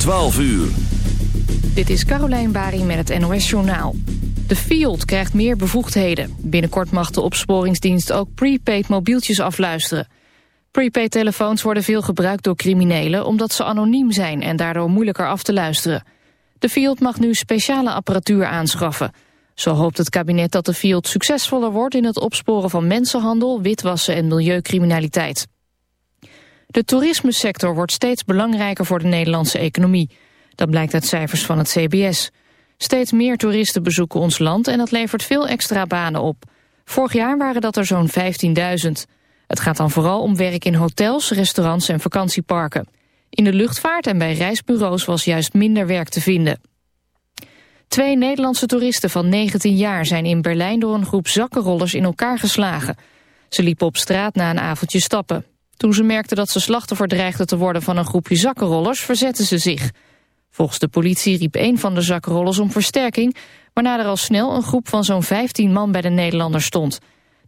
12 uur. Dit is Carolijn Bari met het NOS Journaal. De Field krijgt meer bevoegdheden. Binnenkort mag de opsporingsdienst ook prepaid mobieltjes afluisteren. Prepaid telefoons worden veel gebruikt door criminelen... omdat ze anoniem zijn en daardoor moeilijker af te luisteren. De Field mag nu speciale apparatuur aanschaffen. Zo hoopt het kabinet dat de Field succesvoller wordt... in het opsporen van mensenhandel, witwassen en milieucriminaliteit. De toerismesector wordt steeds belangrijker voor de Nederlandse economie. Dat blijkt uit cijfers van het CBS. Steeds meer toeristen bezoeken ons land en dat levert veel extra banen op. Vorig jaar waren dat er zo'n 15.000. Het gaat dan vooral om werk in hotels, restaurants en vakantieparken. In de luchtvaart en bij reisbureaus was juist minder werk te vinden. Twee Nederlandse toeristen van 19 jaar zijn in Berlijn door een groep zakkenrollers in elkaar geslagen. Ze liepen op straat na een avondje stappen. Toen ze merkten dat ze slachtoffer dreigden te worden van een groepje zakkenrollers, verzetten ze zich. Volgens de politie riep een van de zakkenrollers om versterking, waarna er al snel een groep van zo'n 15 man bij de Nederlanders stond.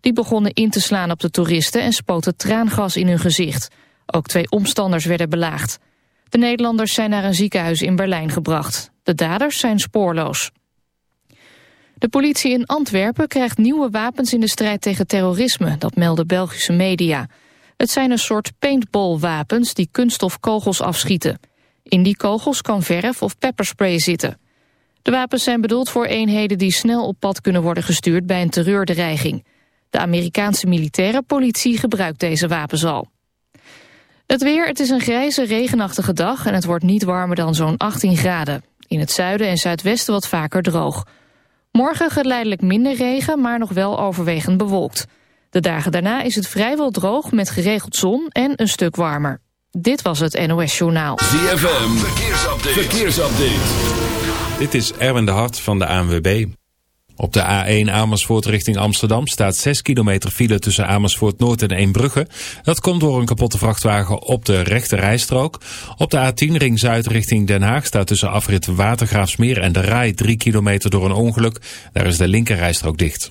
Die begonnen in te slaan op de toeristen en spoten traangas in hun gezicht. Ook twee omstanders werden belaagd. De Nederlanders zijn naar een ziekenhuis in Berlijn gebracht. De daders zijn spoorloos. De politie in Antwerpen krijgt nieuwe wapens in de strijd tegen terrorisme, dat melden Belgische media. Het zijn een soort paintballwapens die kunststofkogels afschieten. In die kogels kan verf of pepperspray zitten. De wapens zijn bedoeld voor eenheden die snel op pad kunnen worden gestuurd bij een terreurdreiging. De Amerikaanse militaire politie gebruikt deze wapens al. Het weer, het is een grijze, regenachtige dag en het wordt niet warmer dan zo'n 18 graden. In het zuiden en zuidwesten wat vaker droog. Morgen geleidelijk minder regen, maar nog wel overwegend bewolkt. De dagen daarna is het vrijwel droog met geregeld zon en een stuk warmer. Dit was het NOS Journaal. ZFM, verkeersupdate. verkeersupdate. Dit is Erwin de Hart van de ANWB. Op de A1 Amersfoort richting Amsterdam staat 6 kilometer file tussen Amersfoort Noord en Eembrugge. Dat komt door een kapotte vrachtwagen op de rechte rijstrook. Op de A10 Ring Zuid richting Den Haag staat tussen afrit Watergraafsmeer en de Rai 3 kilometer door een ongeluk. Daar is de linker rijstrook dicht.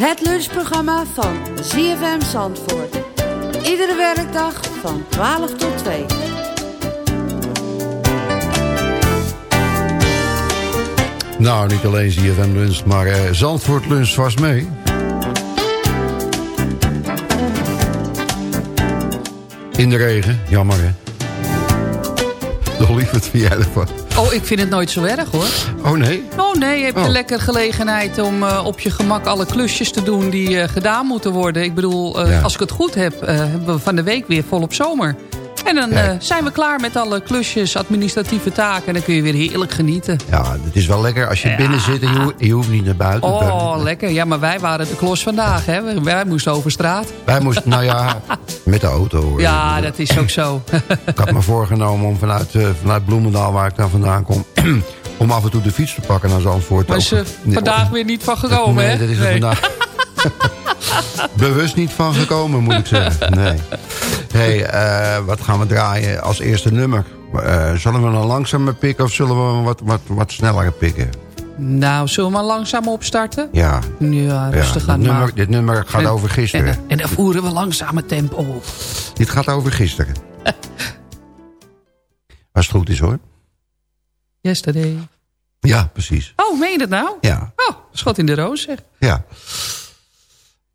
Het lunchprogramma van ZFM Zandvoort. Iedere werkdag van 12 tot 2. Nou, niet alleen ZFM Lunch, maar eh, Zandvoort Lunch was mee. In de regen, jammer hè. Dolly. wat vind ervan? Oh, ik vind het nooit zo erg hoor. Oh nee? Oh nee, je hebt Oh. de lekker gelegenheid om eh, op je gemak alle klusjes te doen die eh, gedaan moeten worden. Ik bedoel, eh, Ja. als ik het goed heb, hebben we van de week weer volop zomer. En dan eh, zijn we klaar met alle klusjes, administratieve taken. En dan kun je weer heerlijk genieten. Ja, het is wel lekker als je binnen zit en je, ho- je hoeft niet naar buiten. Oh, lekker. Ja, maar wij waren de klos vandaag. Hè? Wij- Wij moesten over straat. Wij moesten, nou ja, met de auto. hoor. Ja, dat is ook zo. Ik had me voorgenomen om vanuit, eh, vanuit Bloemendaal, waar ik dan vandaan kom... om af en toe de fiets te pakken naar Zandvoort. Maar is Nee, vandaag weer niet van gekomen, nee, hè? dat is er Nee. vandaag bewust niet van gekomen, moet ik zeggen. Nee. hey, eh, wat gaan we draaien als eerste nummer? Eh, zullen we een langzamer pikken of zullen we een wat, wat, wat sneller pikken? Nou, zullen we maar langzaam opstarten? Ja, Ja, ja rustig dit, aan nummer, maar. dit nummer gaat En- over gisteren. En, en dan voeren we langzaam het tempo op. Dit gaat over gisteren. Als het goed is hoor. Yesterday. Ja, precies. Oh, meen je dat nou? Ja, Oh, schot in de roos, zeg. ja.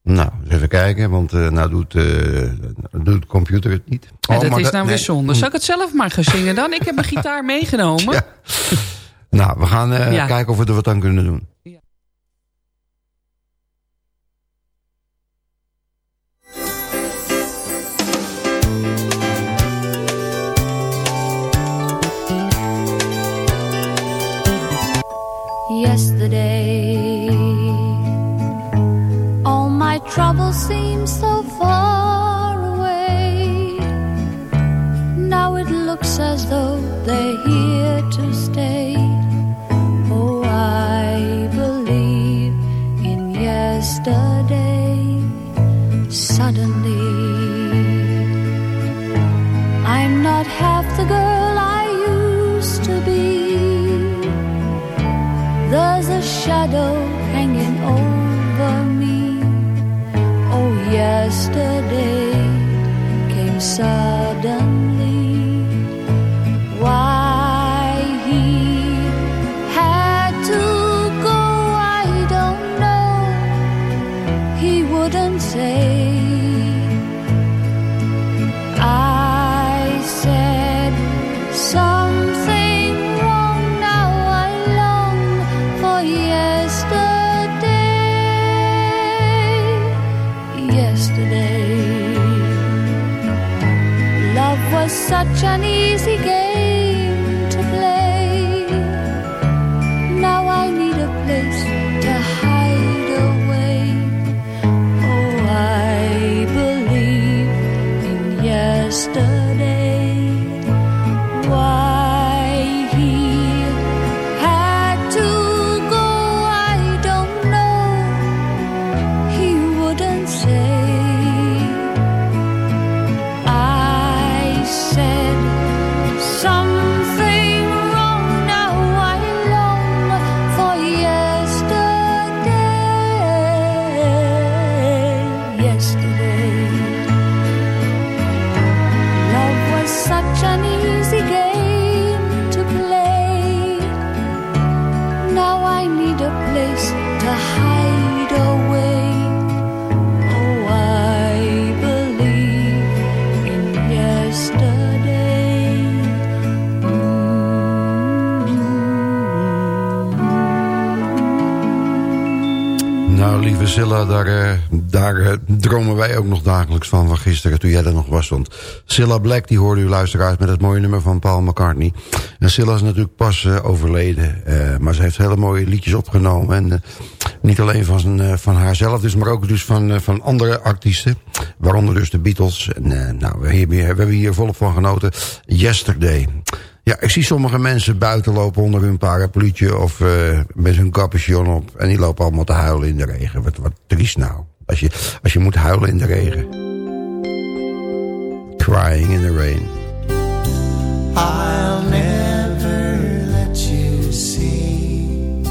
Nou, eens even kijken, want eh nou doet, eh, doet de computer het niet. Ja, Oh, dat maar is nou weer zonde. Zal ik het zelf maar gaan zingen dan? Ik heb mijn gitaar meegenomen. Ja. Nou, we gaan eh, Ja. kijken of we er wat aan kunnen doen. side van, van gisteren, toen jij er nog was. Want Silla Black, die hoorde u luisteraars met het mooie nummer van Paul McCartney. En Silla is natuurlijk pas eh, overleden, eh, maar ze heeft hele mooie liedjes opgenomen. En eh, niet alleen van, van haarzelf, dus, maar ook dus van, van andere artiesten. Waaronder dus de Beatles. En nou, we hebben, hier, we hebben hier volop van genoten. Yesterday. Ja, ik zie sommige mensen buiten lopen onder hun parapluutje of met hun capuchon op. En die lopen allemaal te huilen in de regen. Wat, wat triest nou. Als je, als je moet huilen in de regen. Crying in the rain. I'll never let you see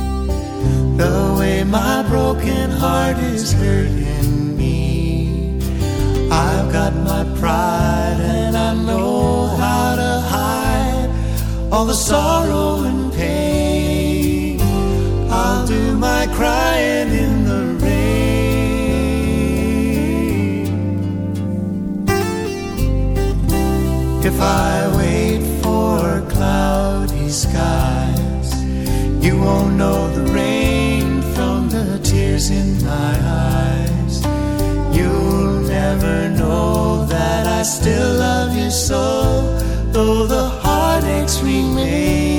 the way my broken heart is hurting me. I've got my pride and I know how to hide all the sorrow and pain. I'll do my crying I wait for cloudy skies, you won't know the rain from the tears in my eyes. You'll never know that I still love you so, though the heartaches remain.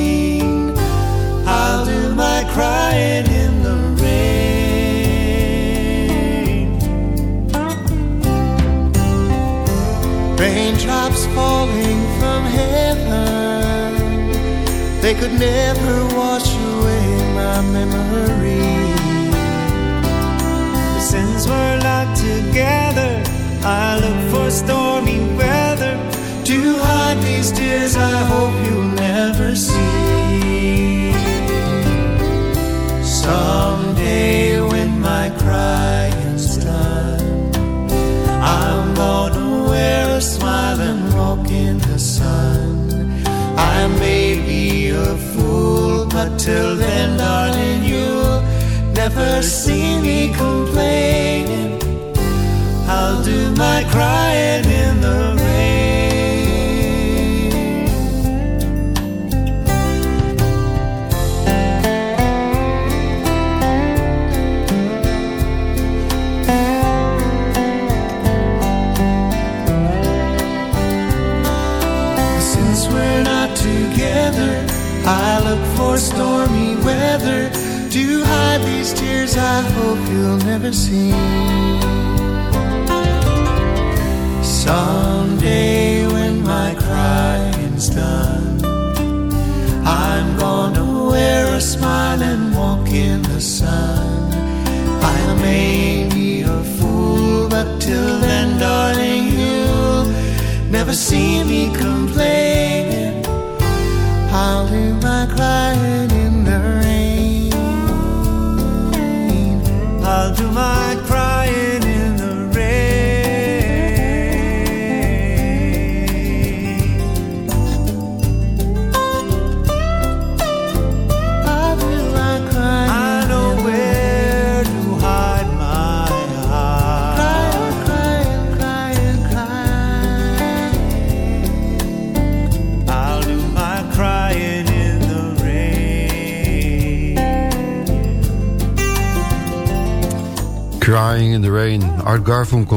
They could never wash away my memory. Since we're not together, I look for stormy till then, darling, you'll never see me complaining. I'll do my crying See.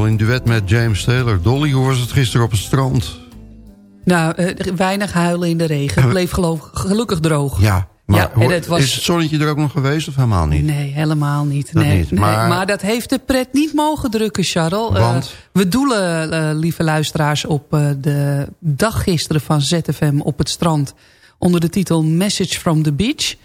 In duet met James Taylor. Dolly, hoe was het gisteren op het strand? Nou, eh, weinig huilen in de regen. Het bleef geloof, gelukkig droog. Ja, maar Ja, het was- is het zonnetje er ook nog geweest of helemaal niet? Nee, helemaal niet. Dat nee, niet, nee. maar- Maar... dat heeft de pret niet mogen drukken, Charles. Eh, Want? we doelen, eh, lieve luisteraars, op de dag gisteren van ZFM op het strand... onder de titel Message from the Beach.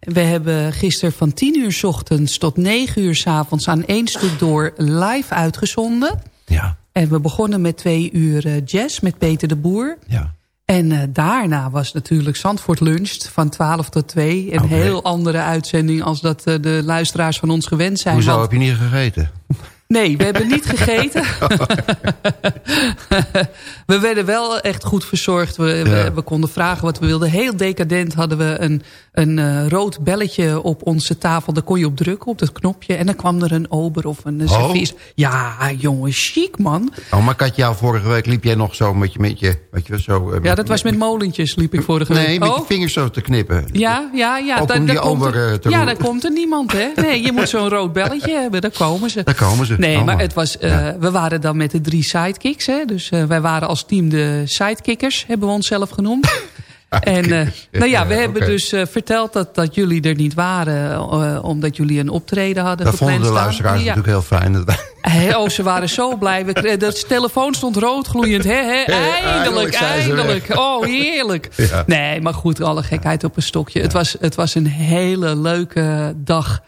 We hebben gisteren van 10 uur 's ochtends tot 9 uur 's avonds... aan één stuk door live uitgezonden. Ja, En we begonnen met twee uur eh, jazz met Peter de Boer. ja. En eh, daarna was natuurlijk Zandvoort Luncht van 12 tot 2. Een heel andere uitzending als dat eh, de luisteraars van ons gewend zijn. Hoezo heb je niet gegeten? Nee, we hebben niet gegeten. we werden wel echt goed verzorgd. We, we, Ja. we konden vragen wat we wilden. Heel decadent hadden we een, een eh, rood belletje op onze tafel. Daar kon je op drukken, op dat knopje. En dan kwam er een ober of een Oh. servies. Ja, jongen, chic man. Oh, maar Katja, vorige week liep jij nog zo met je... Met je weet je, zo, eh, Ja, dat was met molentjes, liep ik vorige week. Nee, met Oh. je vingers zo te knippen. Ja, ja, ja. Ook da- om die komt ober, er- eh, te ja, daar komt er niemand, hè? Nee, je moet zo'n rood belletje hebben, daar komen ze. Daar komen ze. Nee, Oh, maar het was, eh, Ja. we waren dan met de drie sidekicks. Hè? Dus eh, wij waren als team de sidekickers, hebben we onszelf genoemd. En eh, nou ja, we Ja, hebben dus verteld dat, dat jullie er niet waren... omdat jullie een optreden hadden Dat vonden de luisteraars. Ja. natuurlijk heel fijn. Dat- oh, ze waren zo blij. We, de telefoon stond roodgloeiend. Hè, hè? eindelijk Eindelijk. Oh, heerlijk. Nee, maar goed, alle gekheid op een stokje. Het, was, het was een hele leuke dag.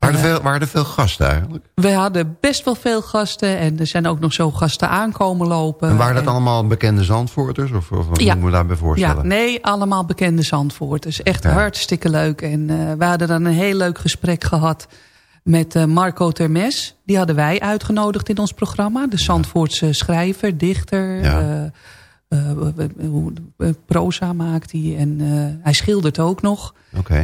Waren er, veel, waren er veel gasten eigenlijk? We hadden best wel veel gasten. En er zijn ook nog zo gasten aankomen lopen. En waren dat allemaal bekende Zandvoorters? Of, of wat Ja. moeten we daarbij voorstellen? Ja, nee, allemaal bekende Zandvoorters. Echt Ja. hartstikke leuk. En eh, we hadden dan een heel leuk gesprek gehad met eh, Marco Termes. Die hadden wij uitgenodigd in ons programma. De Zandvoortse schrijver, dichter. Ja. eh, proza maakt hij. En eh, hij schildert ook nog.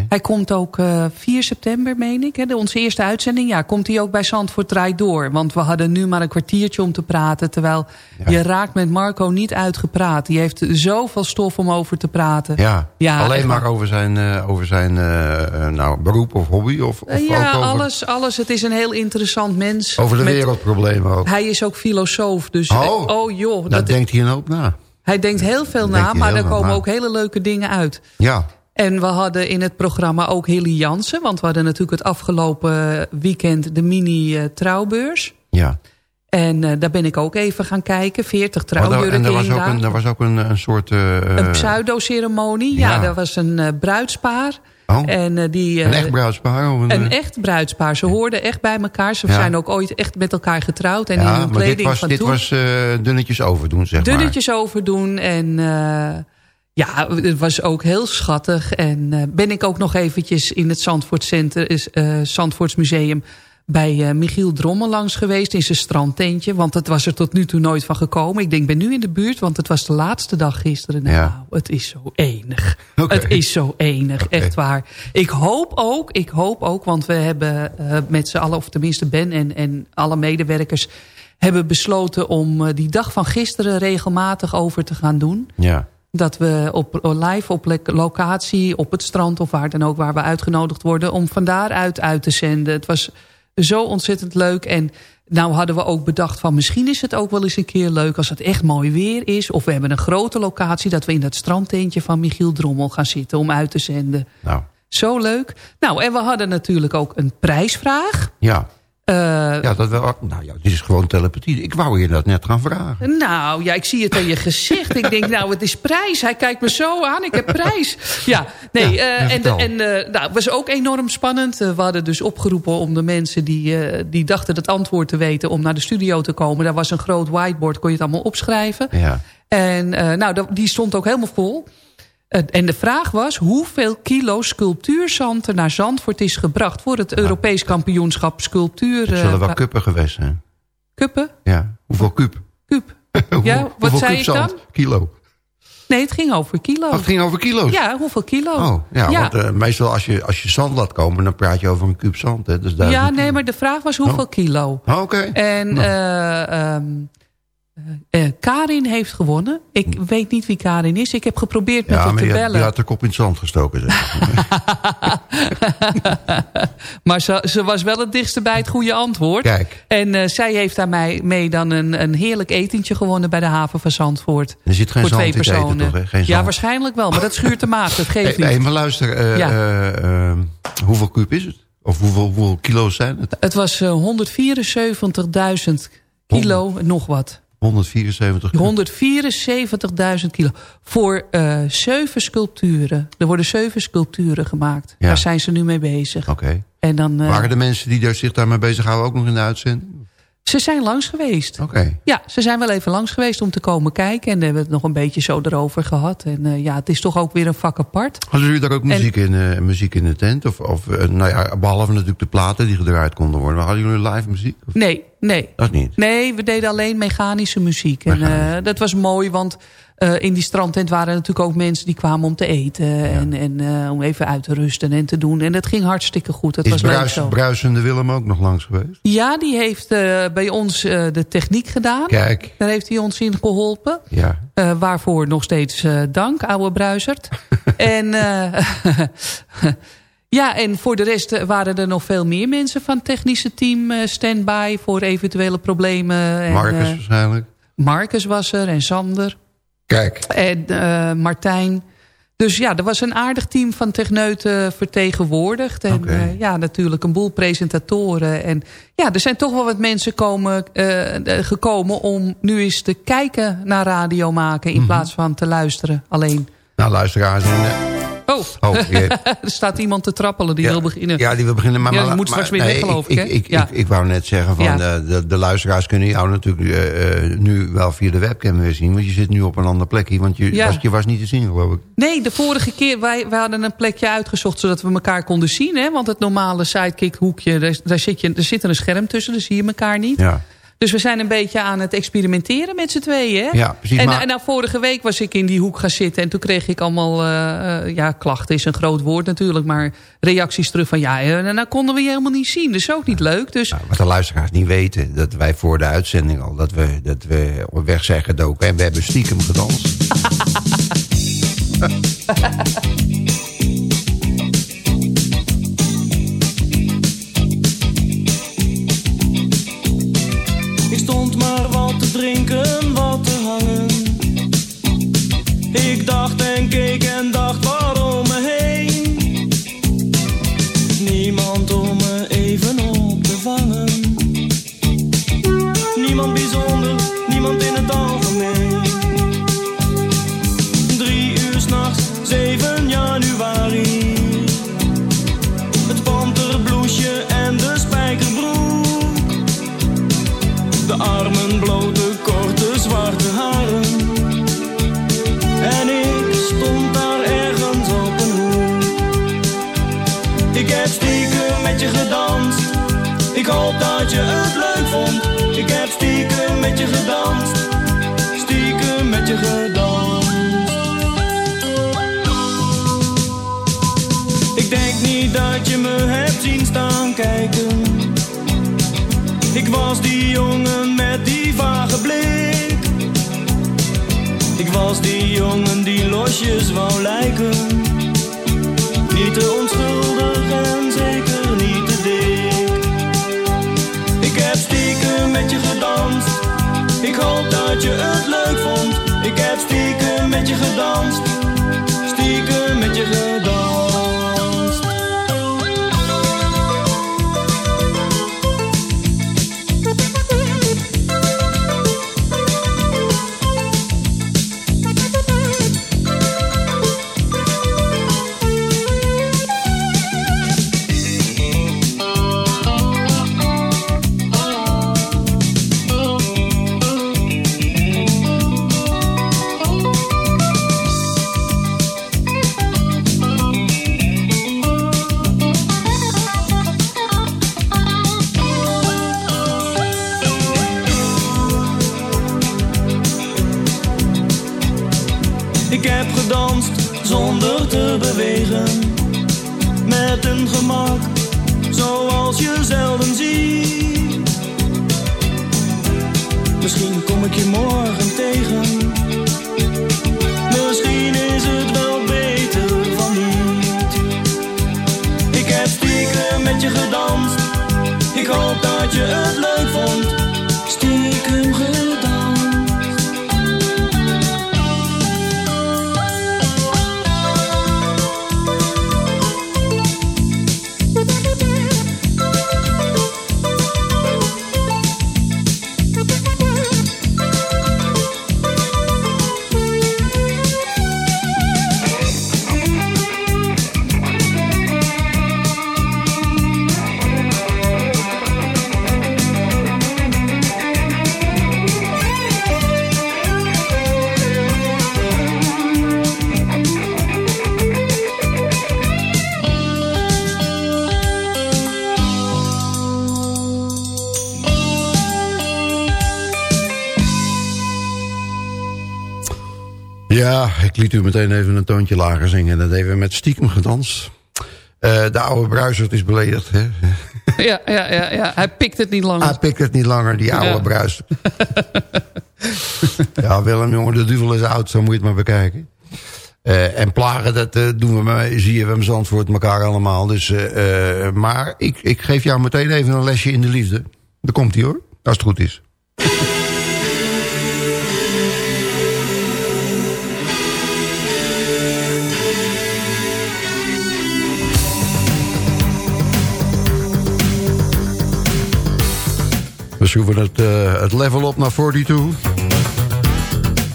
Hij komt ook eh 4 september, meen ik. Hè, de, onze eerste uitzending. Ja, komt hij ook bij Zandvoort Draait Door. Want we hadden nu maar een kwartiertje om te praten. Terwijl Ja. je raakt met Marco niet uitgepraat. Die heeft zoveel stof om over te praten. Ja, Ja, alleen maar over zijn, eh, over zijn eh, eh, nou, beroep of hobby? Of, of Eh, ja, over, alles, alles. Het is een heel interessant mens. over de Met- wereldproblemen ook? Hij is ook filosoof. Dus, Oh. eh, oh joh. Daar Dat, denkt hij een hoop na. Hij denkt heel veel Dat na, maar er komen na. ook hele leuke dingen uit. Ja, En we hadden in het programma ook Hilly Jansen. Want we hadden natuurlijk het afgelopen weekend de mini-trouwbeurs. ja. En eh, daar ben ik ook even gaan kijken. 40 Maar daar- trouwjurken en er was ook een, er was ook een, een soort... eh, Een pseudo-ceremonie. Ja, ja. er was een eh, bruidspaar. Oh, En, eh, die, eh, een echt bruidspaar? Of een, Een eh, echt bruidspaar. Ze hoorden echt bij elkaar. Ze Ja. zijn ook ooit echt met elkaar getrouwd. En in hun maar kleding dit was, van dit toen. was eh, dunnetjes overdoen, zeg dunnetjes overdoen. En eh, ja, het was ook heel schattig. En eh, ben ik ook nog eventjes in het Zandvoort Center, is, eh, Zandvoortsmuseum... bij eh, Michiel Drommel langs geweest in zijn strandtentje. Want het was er tot nu toe nooit van gekomen. Ik denk, ben nu in de buurt, want het was de laatste dag gisteren. Nou, Ja. het is zo enig. Het is zo enig, echt waar. Ik hoop ook, ik hoop ook, want we hebben eh, met z'n allen... of tenminste Ben en, en alle medewerkers... hebben besloten om eh, die dag van gisteren regelmatig over te gaan doen. Ja. Dat we op, live op locatie, op het strand of waar dan ook... waar we uitgenodigd worden, om van daaruit uit te zenden. Het was zo ontzettend leuk. En nou hadden we ook bedacht van... misschien is het ook wel eens een keer leuk als het echt mooi weer is. Of we hebben een grote locatie... dat we in dat strandtentje van Michiel Drommel gaan zitten om uit te zenden. Nou, Zo leuk. Nou, en we hadden natuurlijk ook een prijsvraag. ja. Eh, Ja, dat wel. Nou ja, dit is gewoon telepathie. Ik wou je dat net gaan vragen. Nou, ja, ik zie het aan je gezicht. ik denk, nou, het is prijs. Hij kijkt me zo aan. Ik heb prijs. Ja, nee. Ja, eh, en vertel. en eh, nou, het was ook enorm spannend. We hadden dus opgeroepen om de mensen die, die dachten het antwoord te weten... om naar de studio te komen. Daar was een groot whiteboard, kon je het allemaal opschrijven. Ja. En nou, dat- die stond ook helemaal vol. Eh, en de vraag was hoeveel kilo sculptuurzand er naar Zandvoort is gebracht... voor het Europees kampioenschap sculptuur. Het eh, zullen wel kuppen geweest zijn. kuppen? Ja. Hoeveel kuub? Kuub. Hoeveel- Ja, wat hoeveel zei zand? dan? Kilo. Nee, het ging over kilo. Oh, het ging over kilo's? Ja, hoeveel kilo? Oh, ja, ja. want eh, meestal als je, als je zand laat komen... dan praat je over een kuub zand. Hè? Dus ja, nee, kilo. maar de vraag was hoeveel Oh. kilo. Oh, Oké. En Nou. eh, ehm, eh, eh, Karin heeft gewonnen. Ik weet niet wie Karin is. Ik heb geprobeerd met Ja, haar te je, bellen. je had de kop in het zand gestoken. Zeg. maar ze, ze was wel het dichtste bij het goede antwoord. Kijk. En eh, zij heeft daarmee mee dan een, een heerlijk etentje gewonnen bij de haven van Zandvoort. Er zit geen voor zand twee in eten, personen. toch, hè? Geen ja, zand. waarschijnlijk wel. Maar dat schuurt de maag. Dat geeft Hey, niet. maar luister, eh, Ja. eh, eh, hoeveel kuub is het? Of hoeveel, hoeveel kilo's zijn het? Het was eh, 174.000 kilo, nog wat. 174 kuub. 174.000 kilo. Voor eh zeven sculpturen. Er worden zeven sculpturen gemaakt. Ja. Daar zijn ze nu mee bezig. Oké. En dan, eh, Waren de mensen die daar zich daarmee bezighouden ook nog in de uitzending? Ze zijn langs geweest. Oké. Ja, ze zijn wel even langs geweest om te komen kijken. En we hebben het nog een beetje zo erover gehad. En eh, ja, het is toch ook weer een vak apart. Hadden jullie daar ook muziek, in, eh, muziek in de tent? Of, of eh, nou ja, behalve natuurlijk de platen die gedraaid konden worden. Maar hadden jullie live muziek? Of- Nee, nee. Dat niet. Nee, we deden alleen mechanische muziek. En dat was mooi, want eh, in die strandtent waren natuurlijk ook mensen die kwamen om te eten. En, en eh, om even uit te rusten en te doen. En dat ging hartstikke goed. Dat Is was Bruis, zo. Bruisende Willem ook nog langs geweest? Ja, die heeft eh, bij ons de techniek gedaan. Kijk. Daar heeft hij ons in geholpen. Ja. Waarvoor nog steeds dank, oude bruisert. en ja, en voor de rest waren er nog veel meer mensen van het technische team stand-by voor eventuele problemen. En, Marcus waarschijnlijk. Marcus was er en Sander Kijk. en eh, Martijn. Dus ja, er was een aardig team van techneuten vertegenwoordigd. En eh, ja, natuurlijk een boel presentatoren. En ja, er zijn toch wel wat mensen komen, eh, gekomen om nu eens te kijken naar radio maken... Mhm. in plaats van te luisteren alleen. Nou, luisteraars. En, Oh, Oh, er staat iemand te trappelen die ja, wil beginnen. Ja, die wil beginnen. Maar, Ja, die maar- moet maar- straks weer weg, geloof ik, Ik, ik, ik, ik wou net zeggen, van de, de, de luisteraars kunnen jou natuurlijk eh, eh, nu wel via de webcam weer zien. Want je zit nu op een ander plekje. Want je, was, je was niet te zien, geloof ik. Nee, de vorige keer, wij, wij hadden een plekje uitgezocht... zodat we elkaar konden zien. Hè? Want het normale sidekick hoekje, daar, daar, zit je, er zit een scherm tussen, dus zie je elkaar niet. Ja. Dus we zijn een beetje aan het experimenteren met z'n tweeën. Hè? Ja, precies, En, maar- en nou, vorige week was ik in die hoek gaan zitten. En toen kreeg ik allemaal, eh, eh, ja, klachten is een groot woord natuurlijk. Maar reacties terug van, ja, eh, nou konden we je helemaal niet zien. Dus ook niet leuk. Dus Wat de luisteraars niet weten, dat wij voor de uitzending al... dat we, dat we op weg zijn gedoken en we hebben stiekem gedanst. drinken, wat te hangen. Ik dacht en keek en dacht waarom me heen. Niemand om me even op te vangen. Niemand bijzonder, niemand in het algemeen. Drie uur s'nachts, 7 januari. Het panterbloesje en de spijkerbroek. De armen blote, korte, zwarte haren. En ik stond daar ergens op een hoek. Ik heb stiekem met je gedanst. Ik hoop dat je het leuk vond. Ik heb stiekem met je gedanst. Stiekem met je gedanst. Ik denk niet dat je me hebt zien staan kijken. Ik was die jongen met die vage blik. Was die jongen die losjes wou lijken. Niet te onschuldig en zeker niet te dik. Ik heb stiekem met je gedanst. Ik hoop dat je het leuk vond. Ik heb stiekem met je gedanst. Stiekem met je gedanst. Het leuk ik liet u meteen even een toontje lager zingen. Dat even met stiekem gedanst. Eh, de oude bruisert is beledigd. Hè? ja, ja, ja, ja, hij pikt het niet langer. Hij pikt het niet langer, die oude Ja. bruisert. ja, Willem, jongen, de duvel is oud. Zo moet je het maar bekijken. Eh, en plagen, dat eh, doen we bij ZFM Zandvoort elkaar allemaal. Dus, maar ik, ik geef jou meteen even een lesje in de liefde. Daar komt hij hoor, als het goed is. schroeven het, eh, het level op naar 42.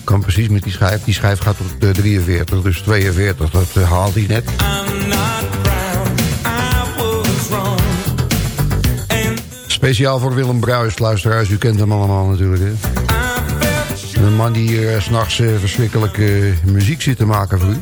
Kan precies met die schijf. Die schijf gaat op de 43, dus 42. Dat eh, haalt hij net. Speciaal voor Willem Bruis, luisteraars. U kent hem allemaal natuurlijk, hè? Een man die hier s s'nachts eh, verschrikkelijke muziek zit te maken voor u.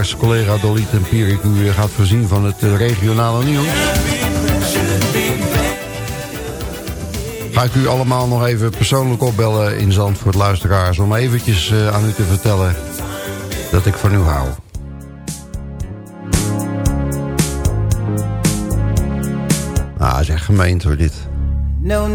collega Dolly Tempierik u weer gaat voorzien van het eh, regionale nieuws. Ga ik u allemaal nog even persoonlijk opbellen in Zandvoort luisteraars... om eventjes eh, aan u te vertellen dat ik van u hou. Ah, echt gemeend hoor dit. No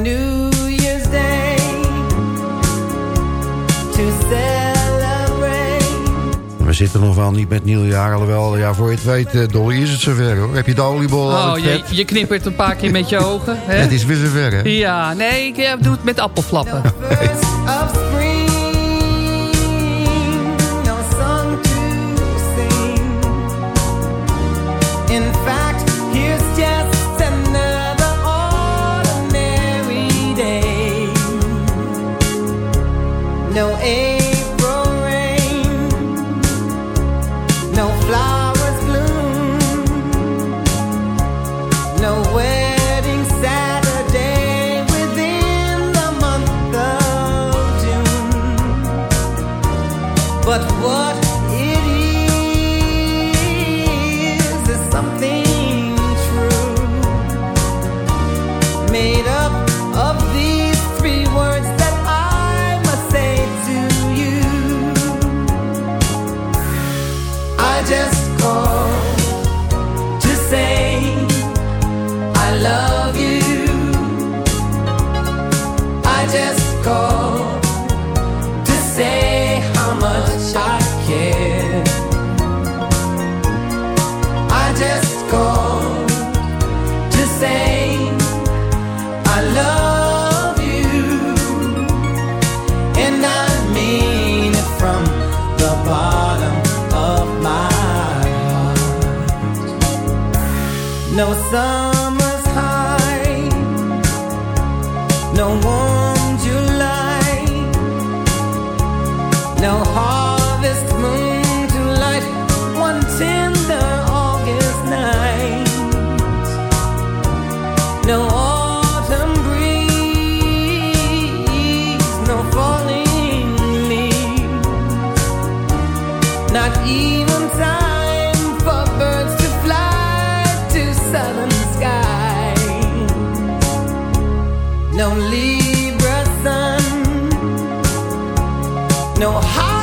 zitten nog wel niet met nieuwjaar, alhoewel, ja, voor je het weet, eh, Dolly, is het zover hoor. Heb je de oliebol Oh, je, je knippert een paar keer met je ogen. Hè? Het is weer zover, hè? Ja, nee, ik eh, doe het met appelflappen. Libra sun, no Halloween,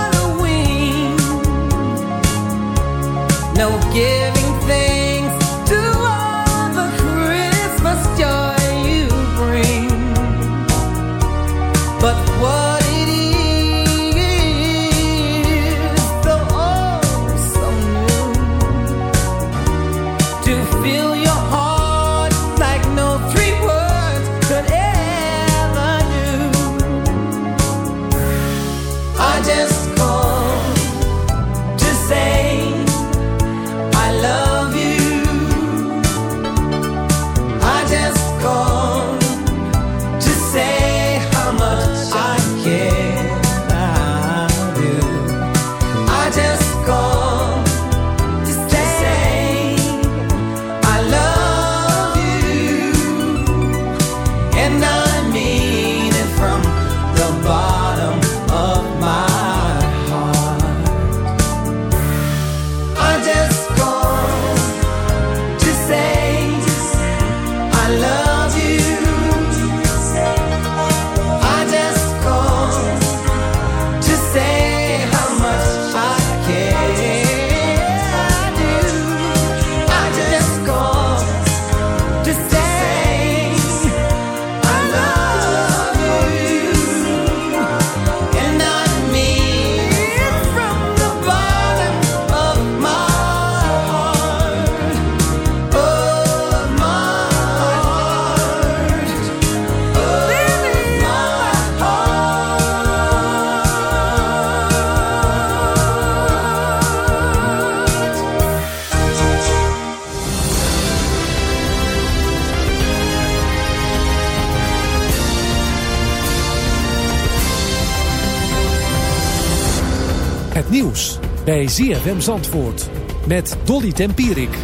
nieuws bij ZFM Zandvoort met Dolly Tempierik.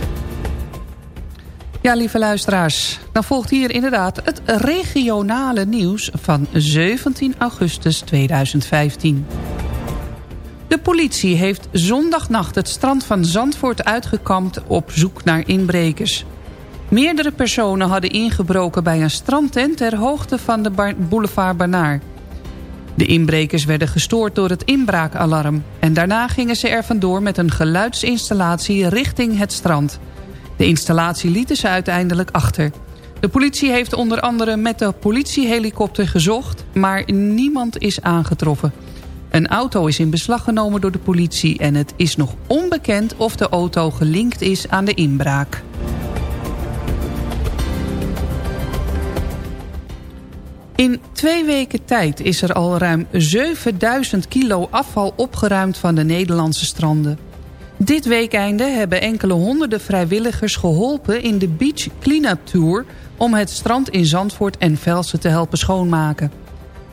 Ja, lieve luisteraars. Dan volgt hier inderdaad het regionale nieuws van 17 augustus 2015. De politie heeft zondagnacht het strand van Zandvoort uitgekampt op zoek naar inbrekers. Meerdere personen hadden ingebroken bij een strandtent ter hoogte van de boulevard Banaar. De inbrekers werden gestoord door het inbraakalarm... en daarna gingen ze er vandoor met een geluidsinstallatie richting het strand. De installatie lieten ze uiteindelijk achter. De politie heeft onder andere met de politiehelikopter gezocht... maar niemand is aangetroffen. Een auto is in beslag genomen door de politie... en het is nog onbekend of de auto gelinkt is aan de inbraak. In twee weken tijd is er al ruim 7000 kilo afval opgeruimd van de Nederlandse stranden. Dit weekende hebben enkele honderden vrijwilligers geholpen in de Beach Cleanup Tour... om het strand in Zandvoort en Velsen te helpen schoonmaken.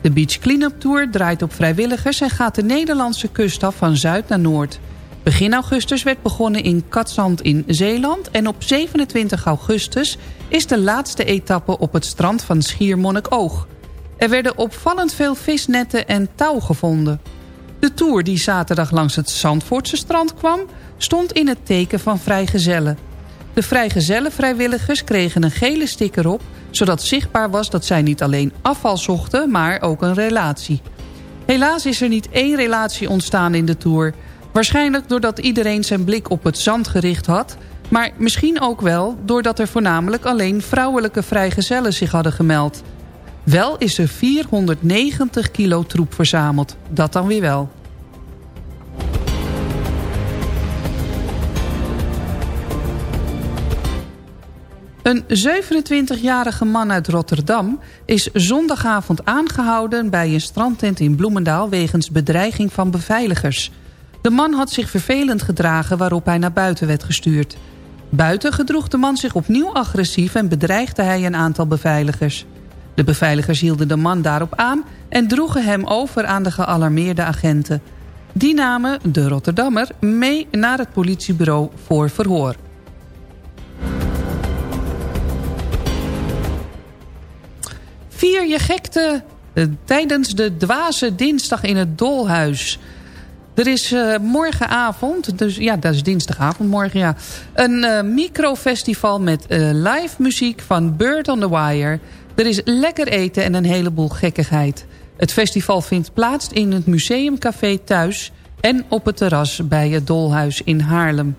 De Beach Cleanup Tour draait op vrijwilligers en gaat de Nederlandse kust af van zuid naar noord. Begin augustus werd begonnen in Katzand in Zeeland... en op 27 augustus is de laatste etappe op het strand van Schiermonnikoog... Er werden opvallend veel visnetten en touw gevonden. De tour die zaterdag langs het Zandvoortse strand kwam... stond in het teken van vrijgezellen. De vrijgezellenvrijwilligers kregen een gele sticker op... zodat zichtbaar was dat zij niet alleen afval zochten, maar ook een relatie. Helaas is er niet één relatie ontstaan in de tour. Waarschijnlijk doordat iedereen zijn blik op het zand gericht had... maar misschien ook wel doordat er voornamelijk alleen vrouwelijke vrijgezellen zich hadden gemeld... Wel is er 490 kilo troep verzameld. Dat dan weer wel. Een 27-jarige man uit Rotterdam is zondagavond aangehouden... bij een strandtent in Bloemendaal wegens bedreiging van beveiligers. De man had zich vervelend gedragen waarop hij naar buiten werd gestuurd. Buiten gedroeg de man zich opnieuw agressief en bedreigde hij een aantal beveiligers. De beveiligers hielden de man daarop aan en droegen hem over aan de gealarmeerde agenten. Die namen de Rotterdammer mee naar het politiebureau voor verhoor. Vier je gekte eh, tijdens de dwaze dinsdag in het Dolhuis. Er is uh, morgenavond, dus ja, dat is dinsdagavond morgen, ja. Een uh, microfestival met live muziek van Bird on the Wire. Er is lekker eten en een heleboel gekkigheid. Het festival vindt plaats in het Museumcafé Thuis... en op het terras bij het Dolhuis in Haarlem.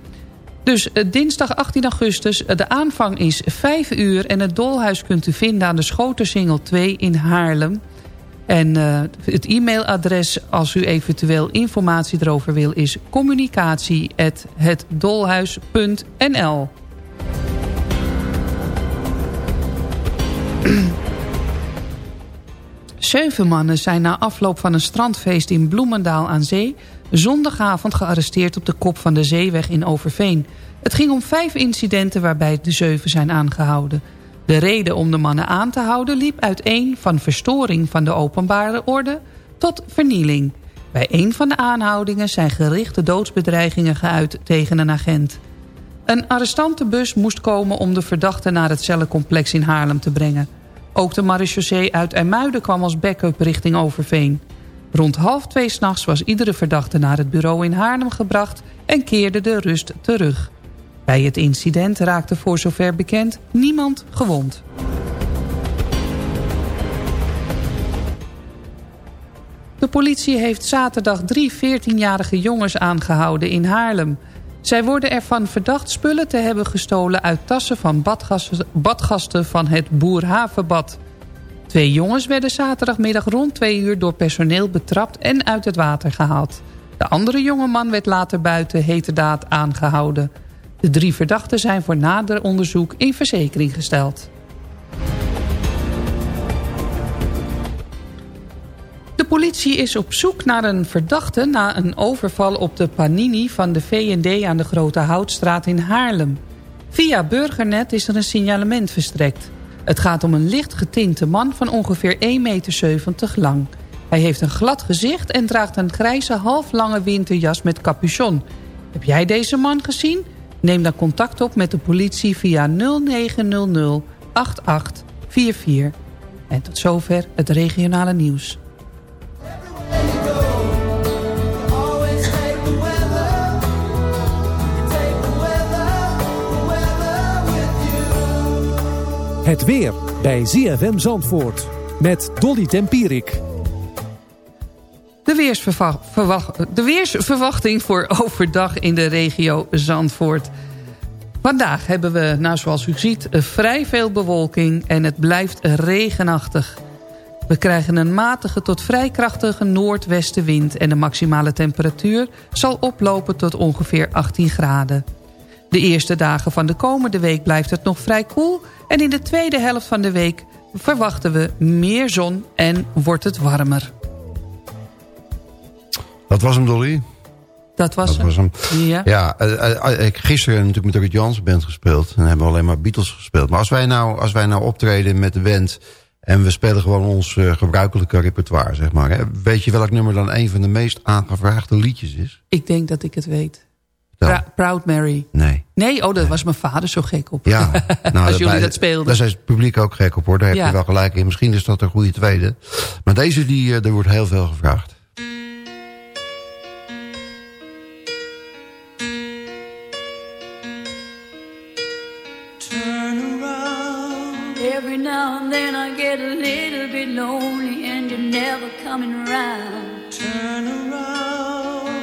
Dus eh, dinsdag 18 augustus, eh, de aanvang is 5 uur... en het Dolhuis kunt u vinden aan de Schotersingel 2 in Haarlem. En uh, het e-mailadres, als u eventueel informatie erover wil... is communicatie.hetdolhuis.nl Zeven mannen zijn na afloop van een strandfeest in Bloemendaal aan zee... zondagavond gearresteerd op de kop van de zeeweg in Overveen. Het ging om vijf incidenten waarbij de zeven zijn aangehouden. De reden om de mannen aan te houden liep uiteen van verstoring van de openbare orde tot vernieling. Bij een van de aanhoudingen zijn gerichte doodsbedreigingen geuit tegen een agent. Een arrestantenbus moest komen om de verdachte naar het cellencomplex in Haarlem te brengen. Ook de marechaussee uit IJmuiden kwam als backup richting Overveen. Rond half twee s'nachts was iedere verdachte naar het bureau in Haarlem gebracht... en keerde de rust terug. Bij het incident raakte voor zover bekend niemand gewond. De politie heeft zaterdag drie 14-jarige jongens aangehouden in Haarlem. Zij worden ervan verdacht spullen te hebben gestolen uit tassen van badgasten, van het Boerhavenbad. Twee jongens werden zaterdagmiddag rond twee uur door personeel betrapt en uit het water gehaald. De andere jongeman werd later buiten heterdaad aangehouden. De drie verdachten zijn voor nader onderzoek in verzekering gesteld. De politie is op zoek naar een verdachte na een overval op de Panini van de V&D aan de Grote Houtstraat in Haarlem. Via Burgernet is er een signalement verstrekt. Het gaat om een licht getinte man van ongeveer 1,70 meter lang. Hij heeft een glad gezicht en draagt een grijze halflange winterjas met capuchon. Heb jij deze man gezien? Neem dan contact op met de politie via 0900 8844. En tot zover het regionale nieuws. Het weer bij ZFM Zandvoort. Met Dolly Tempierik. De, weersverwachting voor overdag in de regio Zandvoort. Vandaag hebben we, nou zoals u ziet, vrij veel bewolking en het blijft regenachtig. We krijgen een matige tot vrij krachtige noordwestenwind... en de maximale temperatuur zal oplopen tot ongeveer 18 graden. De eerste dagen van de komende week blijft het nog vrij koel... en in de tweede helft van de week verwachten we meer zon en wordt het warmer. Dat was hem, Dolly. Dat was, dat was hem. Ja, ja uh, ik gisteren natuurlijk met de Ruud Jansen band gespeeld. En hebben we alleen maar Beatles gespeeld. Maar als wij nou, als wij nou optreden met de band... en we spelen gewoon ons uh, gebruikelijke repertoire, zeg maar. Hè? Weet je welk nummer dan een van de meest aangevraagde liedjes is? Ik denk dat ik het weet. Pra Proud Mary. Nee. Nee, oh, daar was mijn vader zo gek op. Ja. Nou, Als jullie dat speelden. Daar is het publiek ook gek op hoor. Daar heb je wel gelijk in. Misschien is dat een goede tweede. Maar deze, die, er wordt heel veel gevraagd. Every now and then I get a little bit lonely and you're never coming around. Turn around.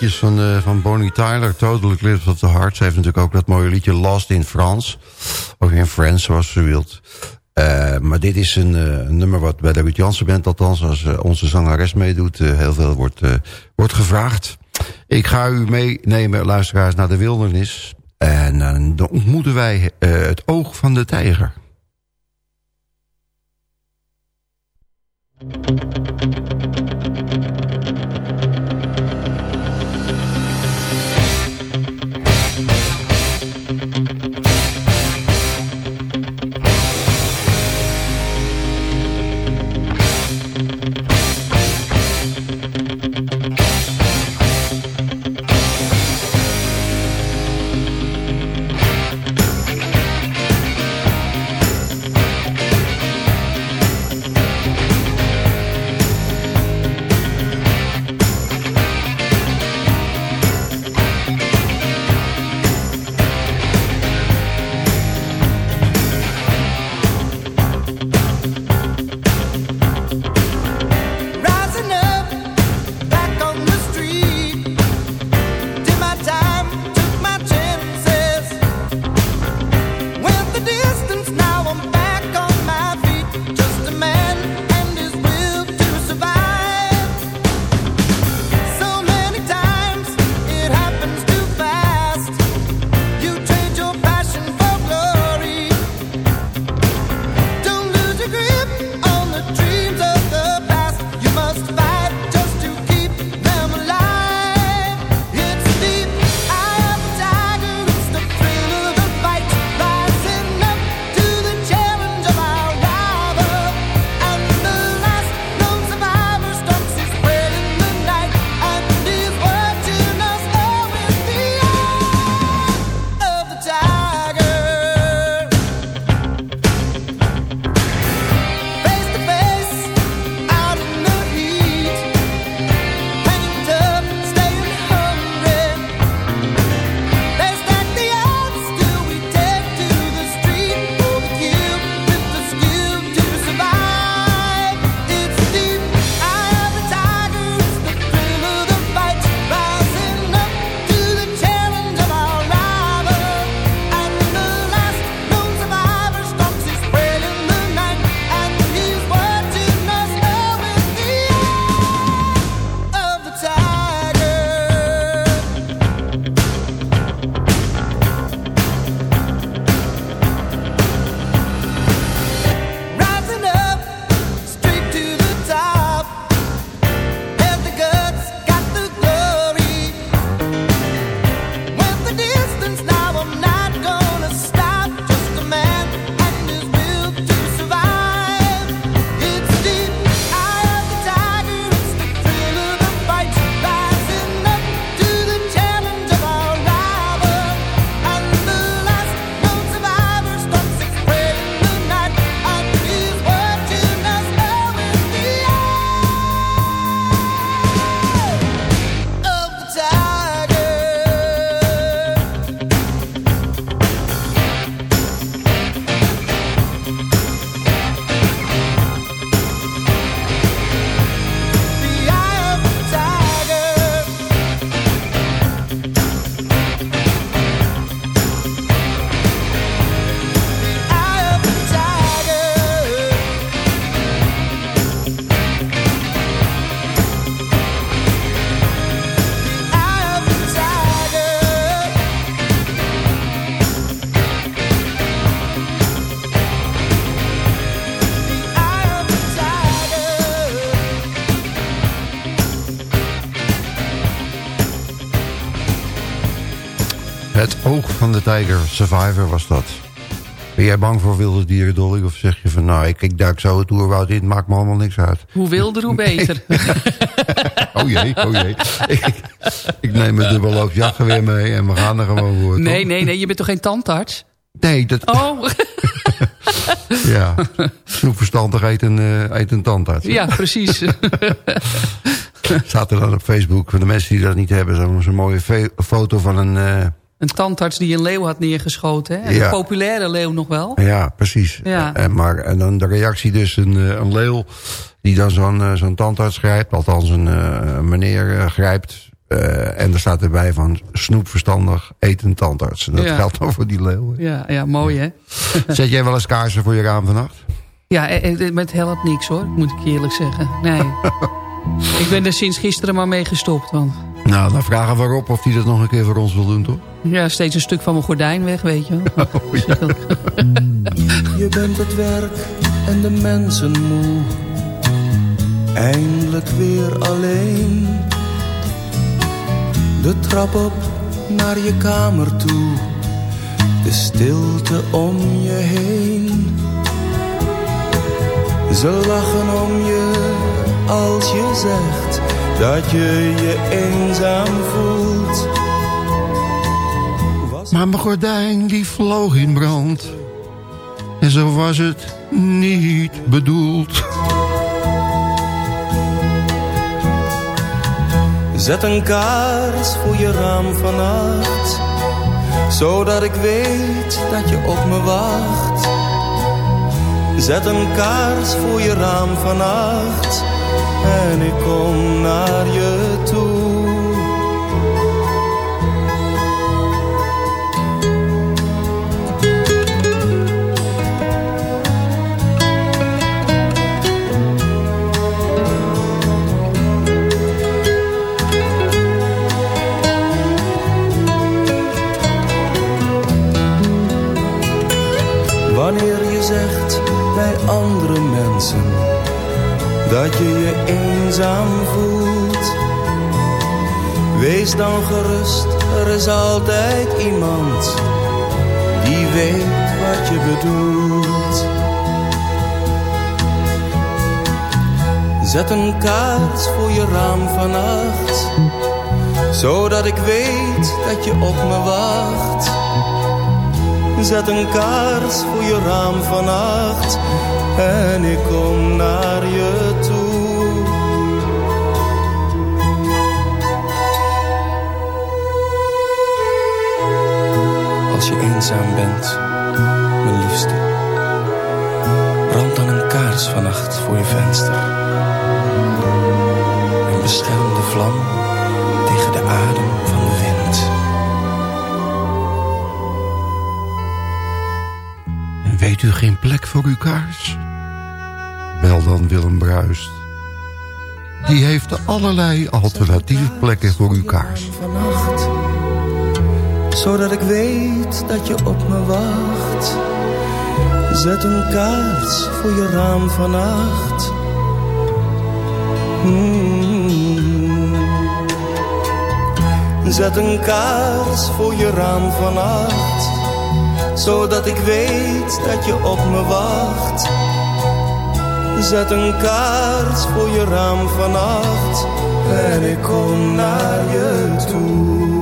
Van, eh, van Bonnie Tyler, Total Eclipse of the Heart. Ze heeft natuurlijk ook dat mooie liedje Lost in France. Of in France, zoals ze wilt. Eh, maar dit is een, eh, nummer wat bij Ruud Jansen Band, althans als onze zangeres meedoet, heel veel wordt, wordt gevraagd. Ik ga u meenemen, luisteraars, naar de wildernis. En dan ontmoeten wij het oog van de tijger. Oog van de tijger, Survivor was dat. Ben jij bang voor wilde dieren, Dolly? Of zeg je van, nou, ik, ik duik zo het oerwoud in, maakt me allemaal niks uit. Hoe wilder, hoe beter. Oh jee, oh jee. ik, ik neem mijn dubbelloop jachtgeweer mee en we gaan er gewoon voor. Nee, nee, nee. Je bent toch geen tandarts? Nee, dat... Oh, Ja, snoepverstandig eet een, eh, eet een tandarts. ja, precies. Staat er dan op Facebook, voor de mensen die dat niet hebben... zo'n mooie foto van een... eh, Een tandarts die een leeuw had neergeschoten. Hè? Ja. Een populaire leeuw nog wel. ja, precies. Ja. En, maar, en dan de reactie dus een, eh, een leeuw... die dan zo'n eh, zo'n tandarts grijpt. Althans een eh, meneer eh, grijpt. eh, en er staat erbij van snoepverstandig eet een tandarts. En dat Ja. geldt dan voor die leeuw. Ja, ja mooi hè. Zet jij wel eens kaarsen voor je raam vannacht? Ja, eh, eh, met helpt niks hoor, moet ik eerlijk zeggen. Nee. ik ben er sinds gisteren maar mee gestopt. Want Nou, dan vragen we Rob of hij dat nog een keer voor ons wil doen, toch? ja, steeds een stuk van mijn gordijn weg, weet je wel. Oh, Je bent het werk en de mensen moe. Eindelijk weer alleen. De trap op naar je kamer toe. De stilte om je heen. Ze lachen om je als je zegt dat je je eenzaam voelt. Maar mijn gordijn die vloog in brand. En zo was het niet bedoeld. Zet een kaars voor je raam vannacht, zodat ik weet dat je op me wacht. Zet een kaars voor je raam vannacht, en ik kom naar je dat je je eenzaam voelt. Wees dan gerust, er is altijd iemand die weet wat je bedoelt. Zet een kaart voor je raam vannacht, zodat ik weet dat je op me wacht. Zet een kaars voor je raam vannacht en ik kom naar je Als je eenzaam bent, mijn liefste, brand dan een kaars vannacht voor je venster. En bescherm de vlam tegen de adem van de wind. En weet u geen plek voor uw kaars? Bel dan Willem Bruist. Die heeft allerlei alternatieve plekken voor uw kaars. vannacht Zodat ik weet dat je op me wacht. Zet een kaars voor je raam vannacht. Mm. Zet een kaars voor je raam vannacht. Zodat ik weet dat je op me wacht. Zet een kaars voor je raam vannacht. En ik kom naar je toe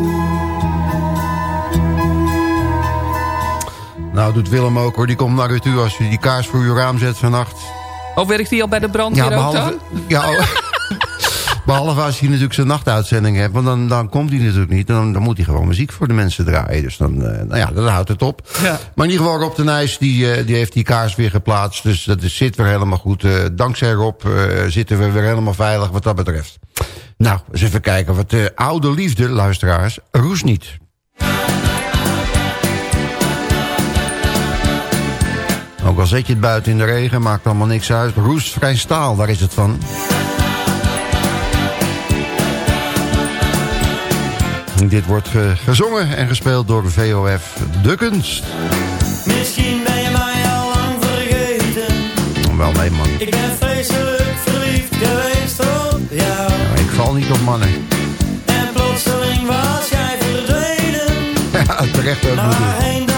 Nou, doet Willem ook hoor. Die komt naar u toe als u die kaars voor uw raam zet vannacht. Oh, werkt hij al bij de brandweer ook behalve, dan? ja, oh. behalve als hij natuurlijk zijn nachtuitzending heeft. Want dan, dan komt hij natuurlijk niet. Dan, dan moet hij gewoon muziek voor de mensen draaien. Dus dan, eh, nou ja, dan houdt het op. Ja. Maar in ieder geval Rob de Nijs, die, eh, die heeft die kaars weer geplaatst. Dus dat is, zit weer helemaal goed. Eh, dankzij Rob zitten we weer helemaal veilig wat dat betreft. Nou, eens even kijken. Wat de oude liefde, luisteraars, roes niet. Ook al zet je het buiten in de regen, maakt allemaal niks uit. Roestvrij staal, daar is het van. Dit wordt ge- gezongen en gespeeld door VOF De Kunst. Misschien ben je mij al lang vergeten. Wel nee man, Ik ben vreselijk verliefd geweest op jou. Ja, ik val niet op mannen. En plotseling was jij verdwenen. Ja, terecht ook natuurlijk.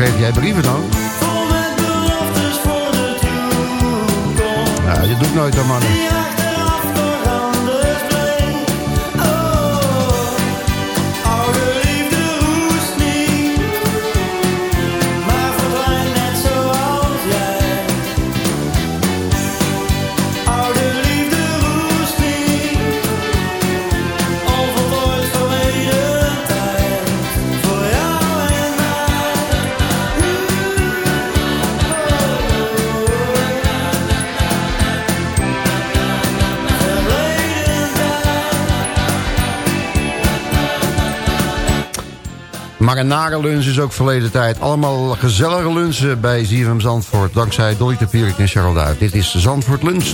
schreef jij brieven dan? Vol met beloftes voor de toekomst. Nou, je doet nooit aan mannen. Marinare lunch is ook verleden tijd. Allemaal gezellige lunchen bij ZFM Zandvoort. Dankzij Dolly Tapierik en Charles Dit is Zandvoort Lunch.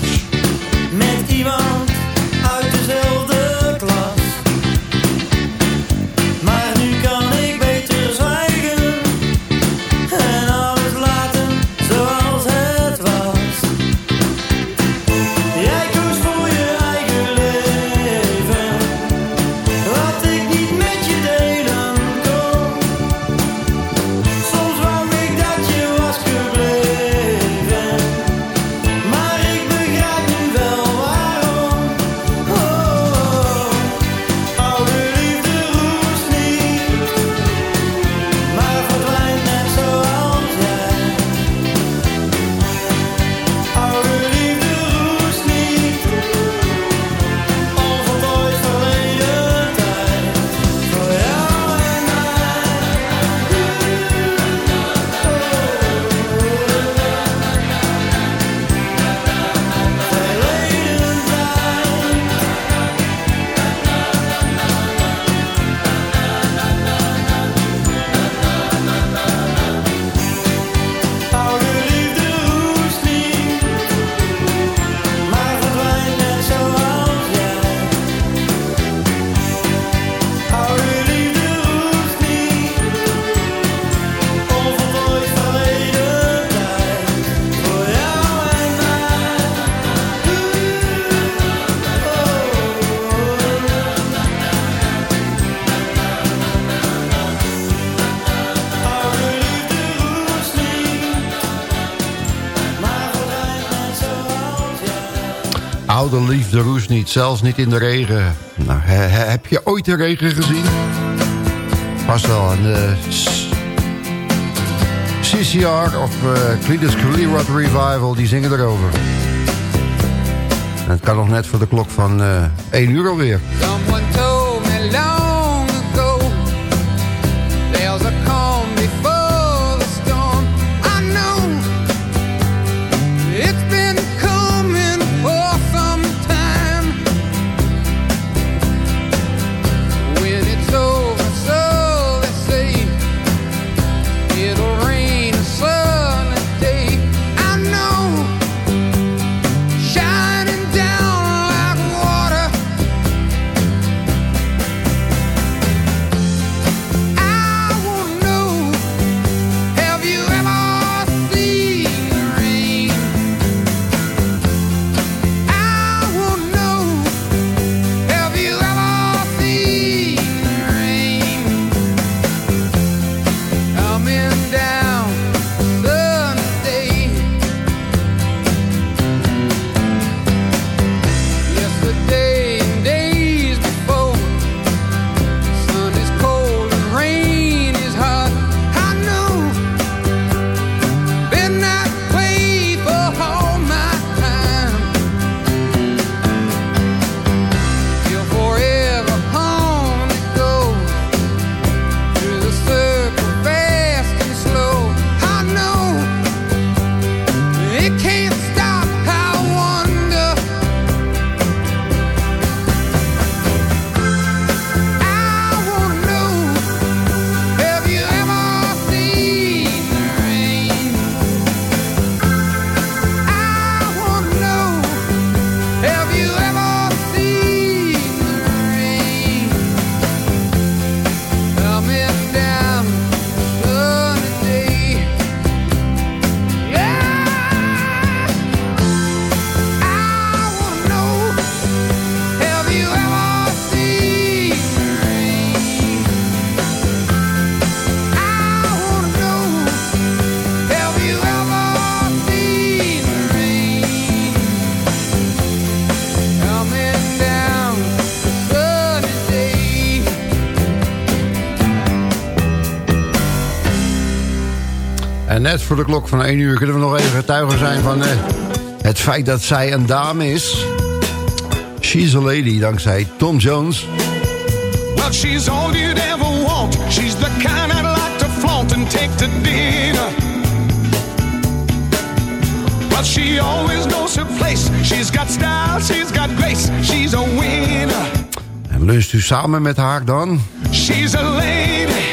Dus niet, zelfs niet in de regen. Nou, heb je ooit de regen gezien? Pas wel, een eh, de. CCR of eh, uh, Cletus Clearwater Revival, die zingen erover. Het kan nog net voor de klok van eh, uh, 1 uur alweer. Voor de klok van 1 uur kunnen we nog even getuigen zijn van uh, het feit dat zij een dame is. She's a lady, dankzij Tom Jones. Well, she's all you'd ever want. She's the kind I'd like to flaunt and take to dinner. But she always knows her place. She's got style, she's got grace. She's a winner. En luncht u samen met haar dan? She's a lady.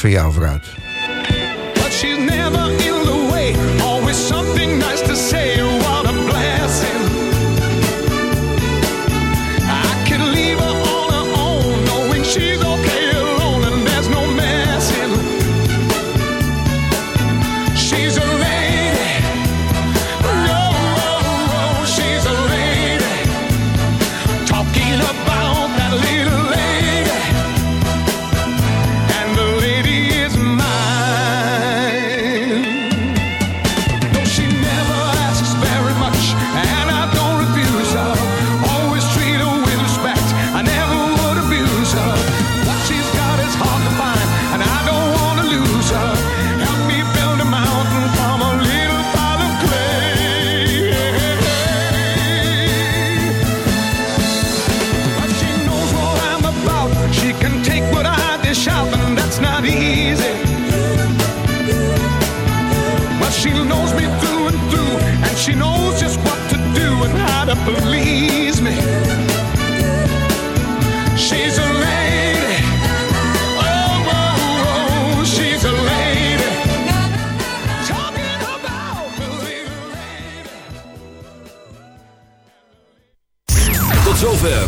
Voor jou vooruit.